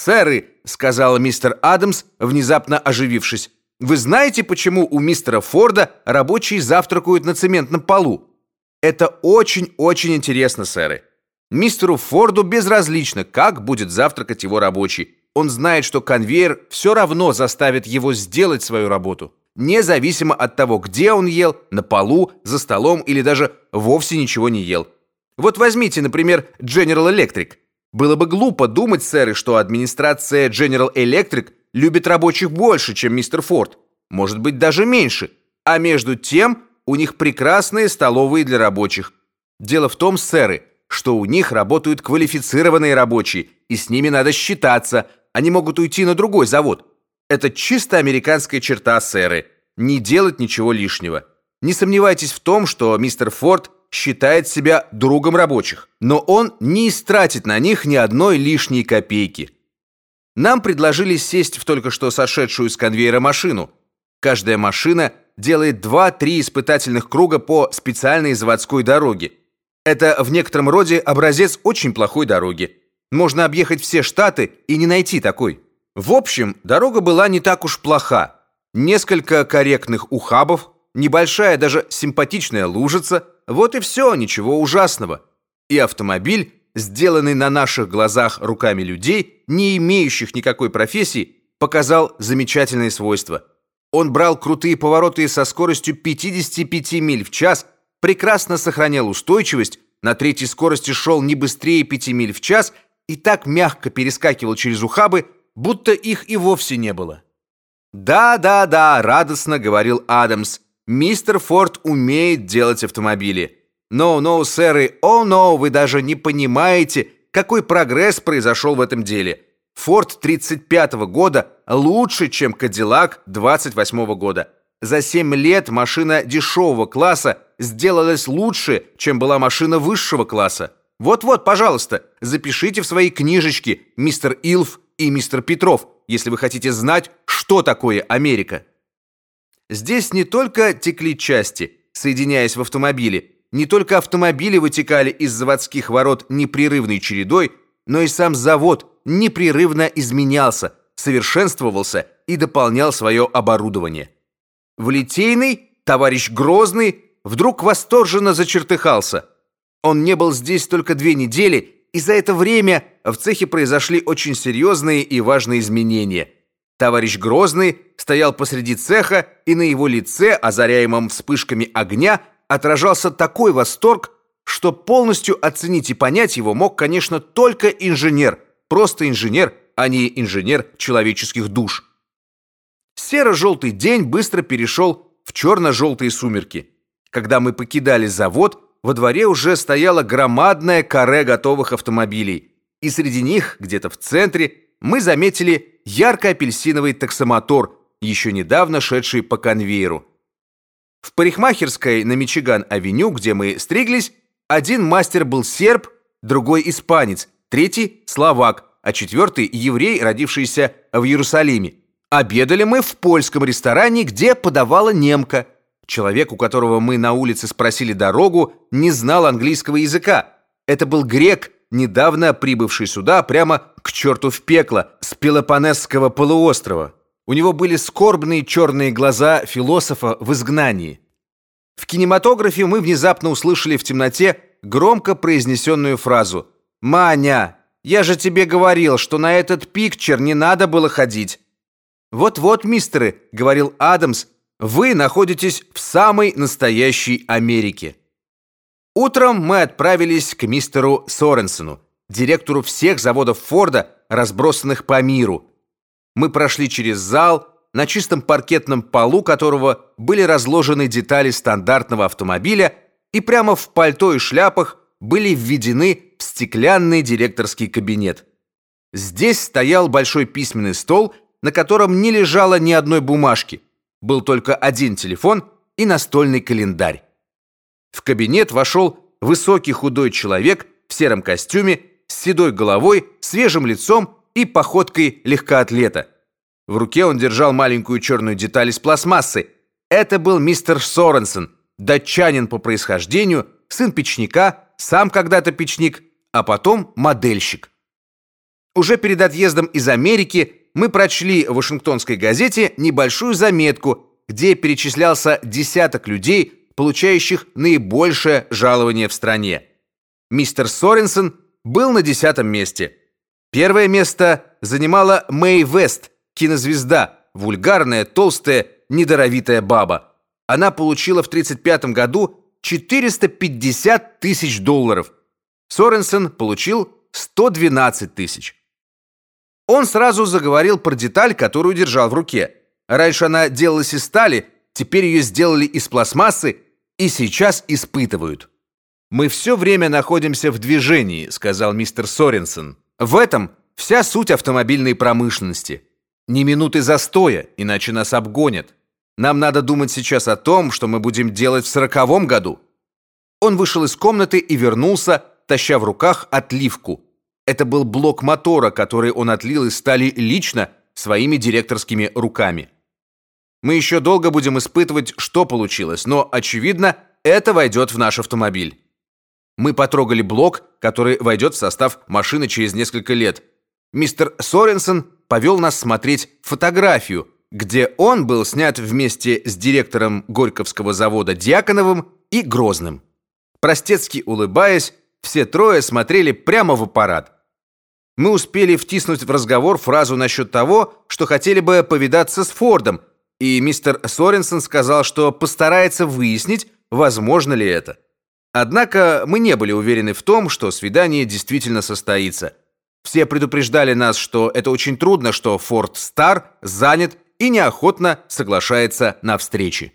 сэры», — сказал мистер Адамс, внезапно оживившись. «Вы знаете, почему у мистера Форда рабочие завтракают на цементном полу?» «Это очень-очень интересно, сэры. Мистеру Форду безразлично, как будет завтракать его рабочий. Он знает, что конвейер все равно заставит его сделать свою работу, независимо от того, где он ел, на полу, за столом или даже вовсе ничего не ел. Вот возьмите, например, General Electric. Было бы глупо думать, сэры, что администрация General Electric любит рабочих больше, чем мистер Форд. Может быть, даже меньше. А между тем, у них прекрасные столовые для рабочих. Дело в том, сэры, что у них работают квалифицированные рабочие, и с ними надо считаться. Они могут уйти на другой завод. Это чисто американская черта, сэры. Не делать ничего лишнего. Не сомневайтесь в том, что мистер Форд считает себя другом рабочих, но он не истратит на них ни одной лишней копейки. Нам предложили сесть в только что сошедшую с конвейера машину. Каждая машина делает 2-3 испытательных круга по специальной заводской дороге. Это в некотором роде образец очень плохой дороги. Можно объехать все штаты и не найти такой. В общем, дорога была не так уж плоха. Несколько корректных ухабов, небольшая даже симпатичная лужица – вот и все, ничего ужасного. И автомобиль, сделанный на наших глазах руками людей, не имеющих никакой профессии, показал замечательные свойства. Он брал крутые повороты со скоростью 55 миль в час, прекрасно сохранял устойчивость, на третьей скорости шел не быстрее 5 миль в час и так мягко перескакивал через ухабы, будто их и вовсе не было. «Да, да, да», — радостно говорил Адамс, — Мистер Форд умеет делать автомобили. No, no, сэры, о, no, вы даже не понимаете, какой прогресс произошел в этом деле. Форд 35-го года лучше, чем Кадиллак 28-го года. За 7 лет машина дешевого класса сделалась лучше, чем была машина высшего класса. Вот-вот, пожалуйста, запишите в свои книжечки мистер Илф и мистер Петров, если вы хотите знать, что такое Америка. Здесь не только текли части, соединяясь в автомобиле, не только автомобили вытекали из заводских ворот непрерывной чередой, но и сам завод непрерывно изменялся, совершенствовался и дополнял свое оборудование. В Литейный товарищ Грозный вдруг восторженно зачертыхался. Он не был здесь только две недели, и за это время в цехе произошли очень серьезные и важные изменения – Товарищ Грозный стоял посреди цеха, и на его лице, озаряемом вспышками огня, отражался такой восторг, что полностью оценить и понять его мог, конечно, только инженер, просто инженер, а не инженер человеческих душ. Серо-желтый день быстро перешел в черно-желтые сумерки. Когда мы покидали завод, во дворе уже стояла громадная каре готовых автомобилей, и среди них, где-то в центре, мы заметили ярко-апельсиновый таксомотор, еще недавно шедший по конвейеру. В парикмахерской на Мичиган-авеню, где мы стриглись, один мастер был серб, другой испанец, третий словак, а четвертый еврей, родившийся в Иерусалиме. Обедали мы в польском ресторане, где подавала немка. Человек, у которого мы на улице спросили дорогу, не знал английского языка. Это был грек, недавно прибывший сюда прямо к черту в пекло с Пелопонесского полуострова. У него были скорбные черные глаза философа в изгнании. В кинематографе мы внезапно услышали в темноте громко произнесенную фразу «Маня, я же тебе говорил, что на этот пикчер не надо было ходить». «Вот-вот, мистеры», — говорил Адамс, — «вы находитесь в самой настоящей Америке». Утром мы отправились к мистеру Соренсену, директору всех заводов Форда, разбросанных по миру. Мы прошли через зал, на чистом паркетном полу которого были разложены детали стандартного автомобиля, и прямо в пальто и шляпах были введены в стеклянный директорский кабинет. Здесь стоял большой письменный стол, на котором не лежало ни одной бумажки. Был только один телефон и настольный календарь. В кабинет вошел высокий худой человек в сером костюме, с седой головой, свежим лицом и походкой легкоатлета. В руке он держал маленькую черную деталь из пластмассы. Это был мистер Соренсен, датчанин по происхождению, сын печника, сам когда-то печник, а потом модельщик. Уже перед отъездом из Америки мы прочли в Вашингтонской газете небольшую заметку, где перечислялся десяток людей, получающих наибольшее жалование в стране. Мистер Соренсон был на десятом месте. Первое место занимала Мэй Вест, кинозвезда, вульгарная, толстая, недоровитая баба. Она получила в 35 году 450 тысяч долларов. Соренсон получил 112 тысяч. Он сразу заговорил про деталь, которую держал в руке. Раньше она делалась из стали, теперь ее сделали из пластмассы и сейчас испытывают. Мы все время находимся в движении, сказал мистер Соренсон. В этом вся суть автомобильной промышленности. Ни минуты застоя, иначе нас обгонят. Нам надо думать сейчас о том, что мы будем делать в сороковом году. Он вышел из комнаты и вернулся, таща в руках отливку. Это был блок мотора, который он отлил из стали лично своими директорскими руками. Мы еще долго будем испытывать, что получилось, но очевидно, это войдет в наш автомобиль. Мы потрогали блок, который войдет в состав машины через несколько лет. Мистер Соренсон повел нас смотреть фотографию, где он был снят вместе с директором Горьковского завода Дьяконовым и Грозным. Простецки улыбаясь, все трое смотрели прямо в аппарат. Мы успели втиснуть в разговор фразу насчет того, что хотели бы повидаться с Фордом, и мистер Соренсон сказал, что постарается выяснить, возможно ли это. Однако мы не были уверены в том, что свидание действительно состоится. Все предупреждали нас, что это очень трудно, что Форд Стар занят и неохотно соглашается на встречи.